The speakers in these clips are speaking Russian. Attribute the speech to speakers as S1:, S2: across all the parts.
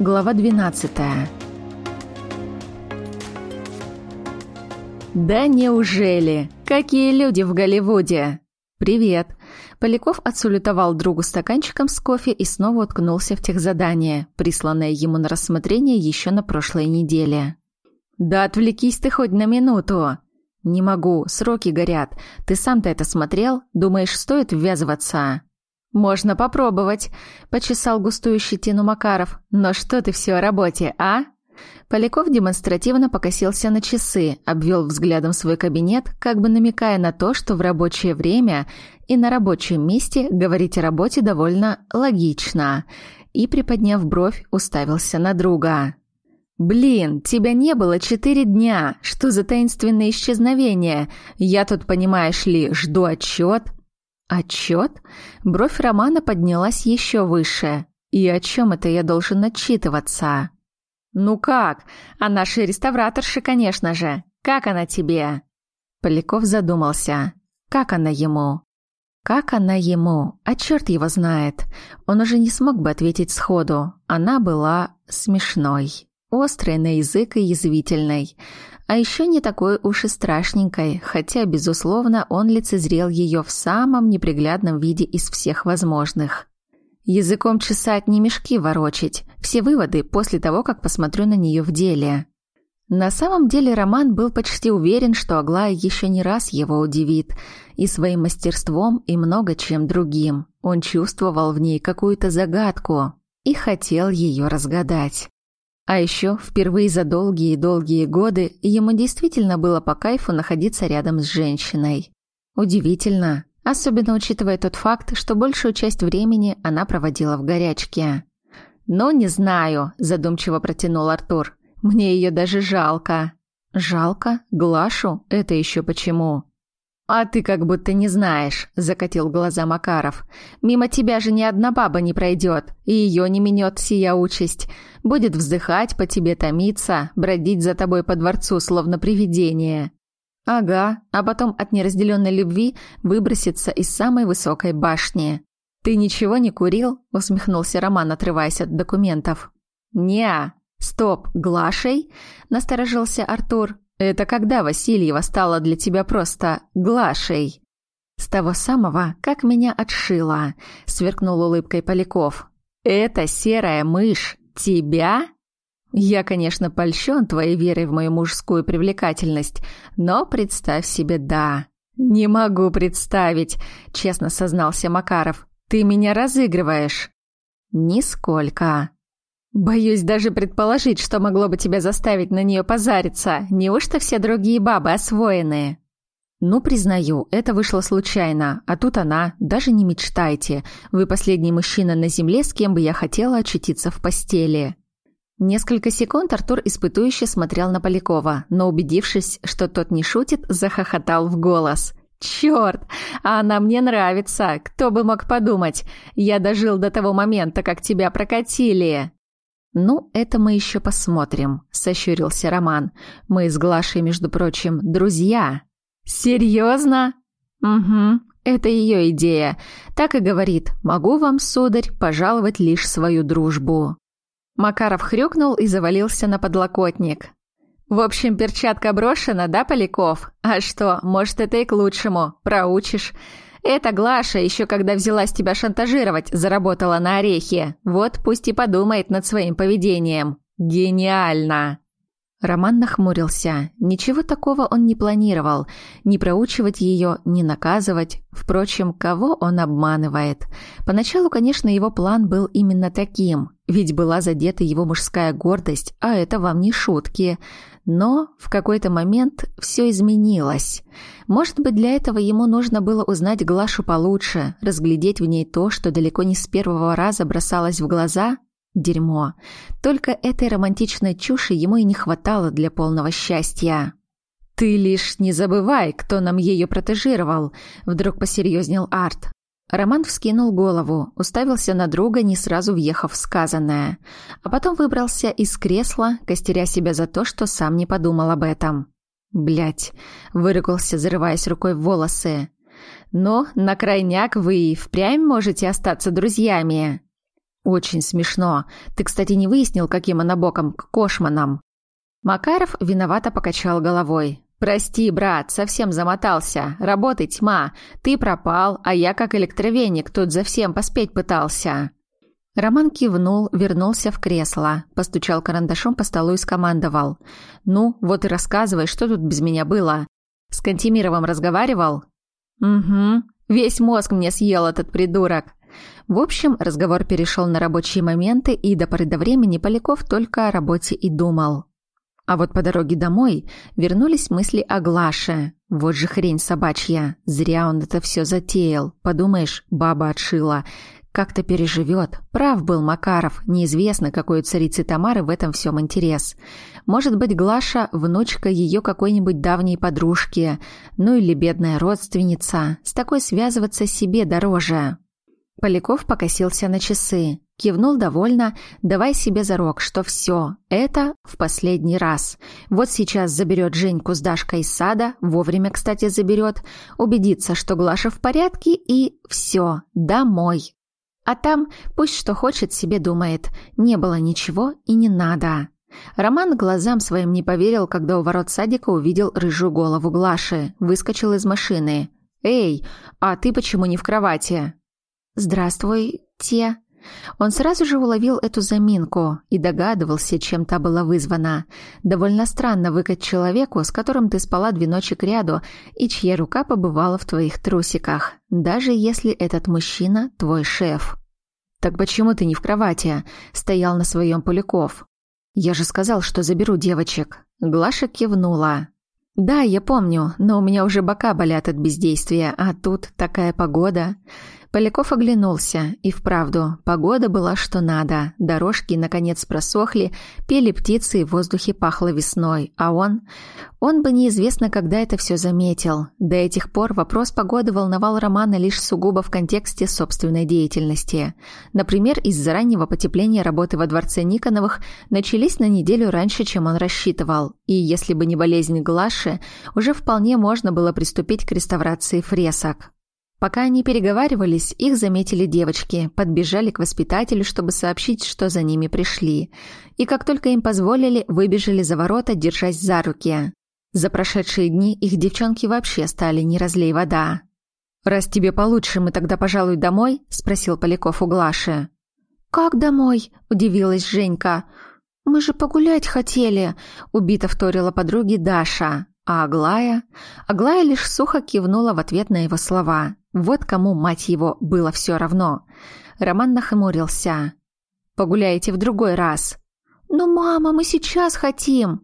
S1: Глава 12. Да неужели? Какие люди в Голливуде? Привет. Поляков отсулютовал другу стаканчиком с кофе и снова уткнулся в техзадание, присланное ему на рассмотрение еще на прошлой неделе. Да отвлекись ты хоть на минуту. Не могу, сроки горят. Ты сам-то это смотрел? Думаешь, стоит ввязываться? «Можно попробовать», — почесал густую щетину Макаров. «Но что ты все о работе, а?» Поляков демонстративно покосился на часы, обвел взглядом свой кабинет, как бы намекая на то, что в рабочее время и на рабочем месте говорить о работе довольно логично, и, приподняв бровь, уставился на друга. «Блин, тебя не было четыре дня. Что за таинственное исчезновение? Я тут, понимаешь ли, жду отчет, Отчет? Бровь Романа поднялась еще выше. И о чем это я должен отчитываться? Ну как? А нашей реставраторши, конечно же. Как она тебе? Поляков задумался. Как она ему? Как она ему? А черт его знает. Он уже не смог бы ответить сходу. Она была смешной. Острой на язык и язвительной. А еще не такой уж и страшненькой, хотя, безусловно, он лицезрел ее в самом неприглядном виде из всех возможных. Языком чесать не мешки ворочить, все выводы после того, как посмотрю на нее в деле. На самом деле Роман был почти уверен, что Аглая еще не раз его удивит, и своим мастерством, и много чем другим. Он чувствовал в ней какую-то загадку и хотел ее разгадать. А еще впервые за долгие-долгие годы ему действительно было по кайфу находиться рядом с женщиной. Удивительно, особенно учитывая тот факт, что большую часть времени она проводила в горячке. «Ну, не знаю», – задумчиво протянул Артур. «Мне ее даже жалко». «Жалко? Глашу? Это еще почему?» «А ты как будто не знаешь», – закатил глаза Макаров. «Мимо тебя же ни одна баба не пройдет, и ее не минет сия участь. Будет вздыхать, по тебе томиться, бродить за тобой по дворцу, словно привидение». «Ага, а потом от неразделенной любви выбросится из самой высокой башни». «Ты ничего не курил?» – усмехнулся Роман, отрываясь от документов. «Не-а». «Стоп, Глашей?» – насторожился Артур. Это когда Васильева стала для тебя просто Глашей? С того самого, как меня отшила, сверкнул улыбкой Поляков. Это серая мышь тебя? Я, конечно, польщен твоей верой в мою мужскую привлекательность, но представь себе, да. Не могу представить, честно сознался Макаров. Ты меня разыгрываешь. Нисколько. Боюсь даже предположить, что могло бы тебя заставить на нее позариться. Неужто все другие бабы освоенные? Ну, признаю, это вышло случайно, а тут она, даже не мечтайте. Вы последний мужчина на земле, с кем бы я хотела очутиться в постели. Несколько секунд Артур испытующе смотрел на Полякова, но убедившись, что тот не шутит, захохотал в голос. «Черт! А она мне нравится! Кто бы мог подумать! Я дожил до того момента, как тебя прокатили!» «Ну, это мы еще посмотрим», — сощурился Роман. «Мы с Глашей, между прочим, друзья». «Серьезно?» «Угу, это ее идея. Так и говорит. Могу вам, сударь, пожаловать лишь свою дружбу». Макаров хрюкнул и завалился на подлокотник. «В общем, перчатка брошена, да, Поляков? А что, может, это и к лучшему. Проучишь. Эта Глаша, еще когда взялась тебя шантажировать, заработала на орехи. Вот пусть и подумает над своим поведением. Гениально!» Роман нахмурился. Ничего такого он не планировал. Не проучивать ее, не наказывать. Впрочем, кого он обманывает? Поначалу, конечно, его план был именно таким. Ведь была задета его мужская гордость, а это вам не шутки. Но в какой-то момент все изменилось. Может быть, для этого ему нужно было узнать Глашу получше, разглядеть в ней то, что далеко не с первого раза бросалось в глаза? Дерьмо. Только этой романтичной чуши ему и не хватало для полного счастья. «Ты лишь не забывай, кто нам ее протежировал», — вдруг посерьезнел Арт. Роман вскинул голову, уставился на друга, не сразу въехав в сказанное, а потом выбрался из кресла, костеря себя за то, что сам не подумал об этом. Блять, выругался, зарываясь рукой в волосы. «Но на крайняк вы и впрямь можете остаться друзьями». Очень смешно. Ты, кстати, не выяснил, каким она боком к Кошманам?» Макаров виновато покачал головой. «Прости, брат, совсем замотался. Работы тьма. Ты пропал, а я как электровеник тут за всем поспеть пытался». Роман кивнул, вернулся в кресло, постучал карандашом по столу и скомандовал. «Ну, вот и рассказывай, что тут без меня было. С Кантемировым разговаривал?» «Угу. Весь мозг мне съел этот придурок». В общем, разговор перешел на рабочие моменты, и до поры до времени Поляков только о работе и думал. А вот по дороге домой вернулись мысли о Глаше. Вот же хрень собачья. Зря он это все затеял. Подумаешь, баба отшила как-то переживет. Прав был Макаров, неизвестно, какой у царицы Тамары в этом всем интерес. Может быть, Глаша – внучка ее какой-нибудь давней подружки, ну или бедная родственница. С такой связываться себе дороже. Поляков покосился на часы, кивнул довольно, давай себе зарок, что все, это в последний раз. Вот сейчас заберет Женьку с Дашкой из сада, вовремя, кстати, заберет, убедится, что Глаша в порядке и все, домой. А там пусть что хочет себе думает. Не было ничего и не надо. Роман глазам своим не поверил, когда у ворот садика увидел рыжую голову Глаши. Выскочил из машины. «Эй, а ты почему не в кровати?» «Здравствуйте». Он сразу же уловил эту заминку и догадывался, чем та была вызвана. Довольно странно выкать человеку, с которым ты спала две ночи кряду, и чья рука побывала в твоих трусиках, даже если этот мужчина твой шеф. «Так почему ты не в кровати?» — стоял на своем Поляков. «Я же сказал, что заберу девочек». Глаша кивнула. «Да, я помню, но у меня уже бока болят от бездействия, а тут такая погода. Поляков оглянулся, и вправду, погода была что надо. Дорожки, наконец, просохли, пели птицы, и в воздухе пахло весной. А он... Он бы неизвестно, когда это все заметил. До этих пор вопрос погоды волновал Романа лишь сугубо в контексте собственной деятельности. Например, из-за раннего потепления работы во дворце Никоновых начались на неделю раньше, чем он рассчитывал. И если бы не болезнь Глаши, уже вполне можно было приступить к реставрации фресок. Пока они переговаривались, их заметили девочки, подбежали к воспитателю, чтобы сообщить, что за ними пришли. И как только им позволили, выбежали за ворота, держась за руки. За прошедшие дни их девчонки вообще стали не разлей вода. «Раз тебе получше, мы тогда, пожалуй, домой?» – спросил Поляков у Глаши. «Как домой?» – удивилась Женька. «Мы же погулять хотели», – убито вторила подруге Даша. А Аглая? Аглая лишь сухо кивнула в ответ на его слова. Вот кому, мать его, было все равно. Роман нахмурился. «Погуляете в другой раз». «Ну, мама, мы сейчас хотим».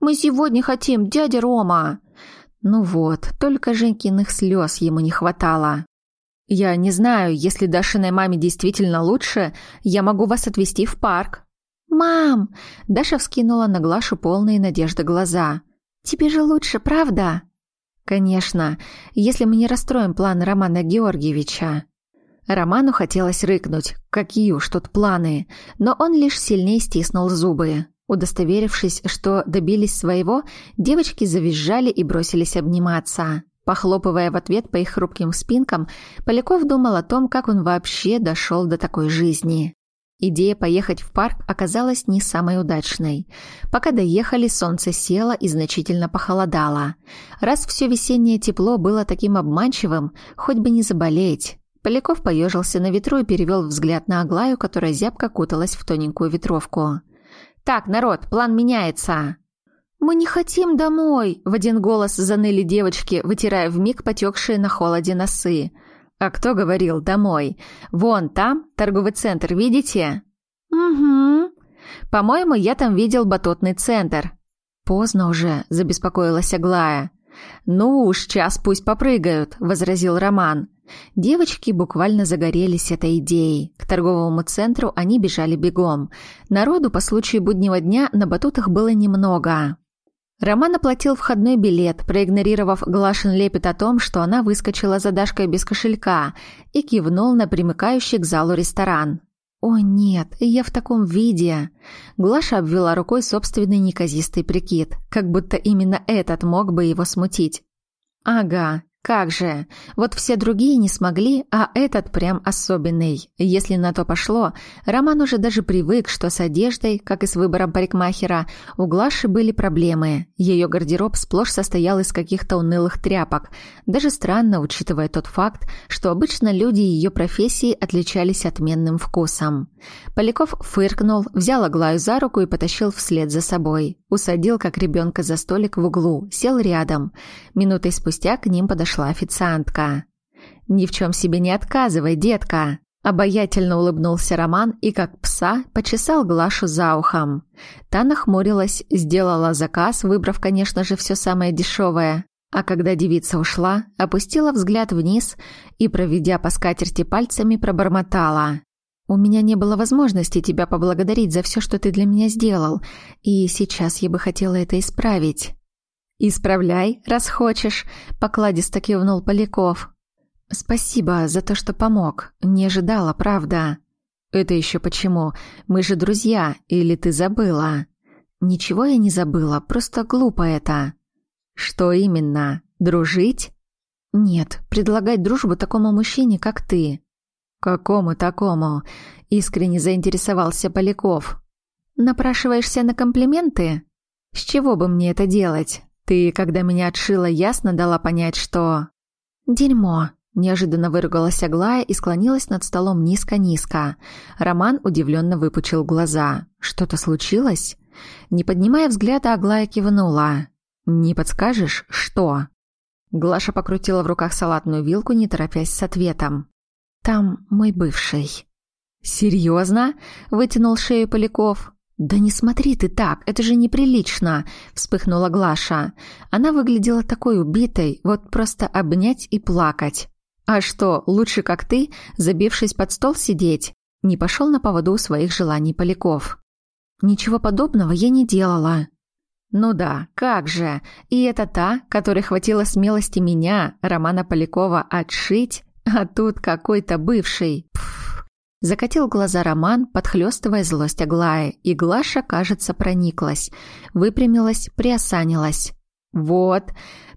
S1: «Мы сегодня хотим, дядя Рома». Ну вот, только Женькиных слез ему не хватало. «Я не знаю, если Дашиной маме действительно лучше, я могу вас отвезти в парк». «Мам!» Даша вскинула на Глашу полные надежды глаза – «Тебе же лучше, правда?» «Конечно, если мы не расстроим планы Романа Георгиевича». Роману хотелось рыкнуть. Какие уж тут планы. Но он лишь сильнее стиснул зубы. Удостоверившись, что добились своего, девочки завизжали и бросились обниматься. Похлопывая в ответ по их хрупким спинкам, Поляков думал о том, как он вообще дошел до такой жизни. Идея поехать в парк оказалась не самой удачной. Пока доехали, солнце село и значительно похолодало. Раз все весеннее тепло было таким обманчивым, хоть бы не заболеть. Поляков поежился на ветру и перевел взгляд на Аглаю, которая зябко куталась в тоненькую ветровку. «Так, народ, план меняется!» «Мы не хотим домой!» – в один голос заныли девочки, вытирая вмиг потекшие на холоде носы. «А кто говорил домой? Вон там торговый центр, видите?» «Угу. По-моему, я там видел батутный центр». «Поздно уже», — забеспокоилась Аглая. «Ну уж, час пусть попрыгают», — возразил Роман. Девочки буквально загорелись этой идеей. К торговому центру они бежали бегом. Народу по случаю буднего дня на батутах было немного. Роман оплатил входной билет, проигнорировав Глашин лепет о том, что она выскочила за Дашкой без кошелька, и кивнул на примыкающий к залу ресторан. «О нет, я в таком виде!» Глаша обвела рукой собственный неказистый прикид, как будто именно этот мог бы его смутить. «Ага, Как же, вот все другие не смогли, а этот прям особенный. Если на то пошло, Роман уже даже привык, что с одеждой, как и с выбором парикмахера, у Глаши были проблемы. Ее гардероб сплошь состоял из каких-то унылых тряпок. Даже странно, учитывая тот факт, что обычно люди ее профессии отличались отменным вкусом. Поляков фыркнул, взял Аглаю за руку и потащил вслед за собой. Усадил, как ребенка, за столик в углу, сел рядом. Минутой спустя к ним подошла официантка. «Ни в чем себе не отказывай, детка!» Обаятельно улыбнулся Роман и, как пса, почесал Глашу за ухом. Та нахмурилась, сделала заказ, выбрав, конечно же, все самое дешевое. А когда девица ушла, опустила взгляд вниз и, проведя по скатерти пальцами, пробормотала. «У меня не было возможности тебя поблагодарить за все, что ты для меня сделал, и сейчас я бы хотела это исправить». «Исправляй, раз хочешь», — покладисто кивнул Поляков. «Спасибо за то, что помог. Не ожидала, правда». «Это еще почему? Мы же друзья, или ты забыла?» «Ничего я не забыла, просто глупо это». «Что именно? Дружить?» «Нет, предлагать дружбу такому мужчине, как ты». «Какому такому?» — искренне заинтересовался Поляков. «Напрашиваешься на комплименты? С чего бы мне это делать? Ты, когда меня отшила, ясно дала понять, что... Дерьмо. Неожиданно выругалась Аглая и склонилась над столом низко-низко. Роман удивленно выпучил глаза. Что-то случилось? Не поднимая взгляда, Аглая кивнула. «Не подскажешь, что?» Глаша покрутила в руках салатную вилку, не торопясь с ответом. «Там мой бывший». «Серьезно?» — вытянул шею Поляков. «Да не смотри ты так, это же неприлично!» — вспыхнула Глаша. Она выглядела такой убитой, вот просто обнять и плакать. «А что, лучше как ты, забившись под стол сидеть?» Не пошел на поводу у своих желаний Поляков. «Ничего подобного я не делала». «Ну да, как же! И это та, которой хватило смелости меня, Романа Полякова, отшить, а тут какой-то бывший. Пф, Закатил глаза Роман, подхлёстывая злость Аглаи, и Глаша, кажется, прониклась. Выпрямилась, приосанилась. «Вот,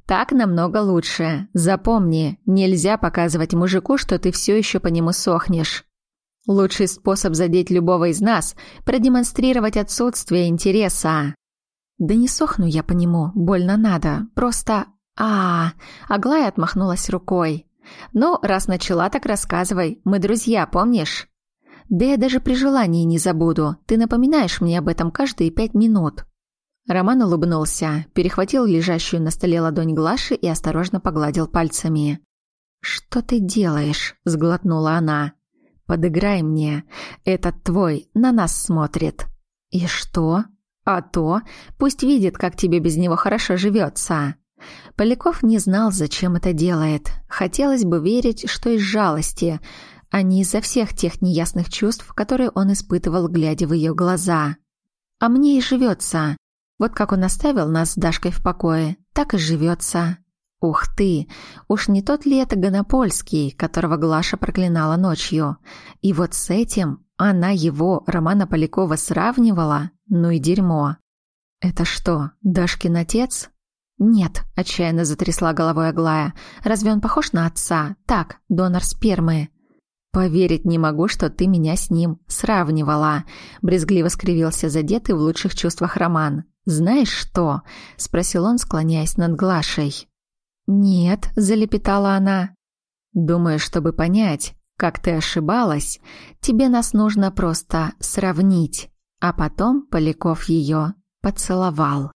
S1: так намного лучше. Запомни, нельзя показывать мужику, что ты все еще по нему сохнешь. Лучший способ задеть любого из нас – продемонстрировать отсутствие интереса». «Да не сохну я по нему, больно надо. Просто... а, -а, -а Аглая отмахнулась рукой. «Ну, раз начала, так рассказывай. Мы друзья, помнишь?» Да я даже при желании не забуду. Ты напоминаешь мне об этом каждые пять минут». Роман улыбнулся, перехватил лежащую на столе ладонь Глаши и осторожно погладил пальцами. «Что ты делаешь?» – сглотнула она. «Подыграй мне. Этот твой на нас смотрит». «И что?» «А то. Пусть видит, как тебе без него хорошо живется». Поляков не знал, зачем это делает. Хотелось бы верить, что из жалости – а не из-за всех тех неясных чувств, которые он испытывал, глядя в ее глаза. А мне и живется. Вот как он оставил нас с Дашкой в покое, так и живется. Ух ты! Уж не тот ли это Гонопольский, которого Глаша проклинала ночью? И вот с этим она его, Романа Полякова, сравнивала? Ну и дерьмо. Это что, Дашкин отец? Нет, отчаянно затрясла головой Аглая. Разве он похож на отца? Так, донор спермы. «Поверить не могу, что ты меня с ним сравнивала», — брезгливо скривился задетый в лучших чувствах Роман. «Знаешь что?» — спросил он, склоняясь над Глашей. «Нет», — залепетала она. «Думаю, чтобы понять, как ты ошибалась, тебе нас нужно просто сравнить». А потом Поляков ее поцеловал.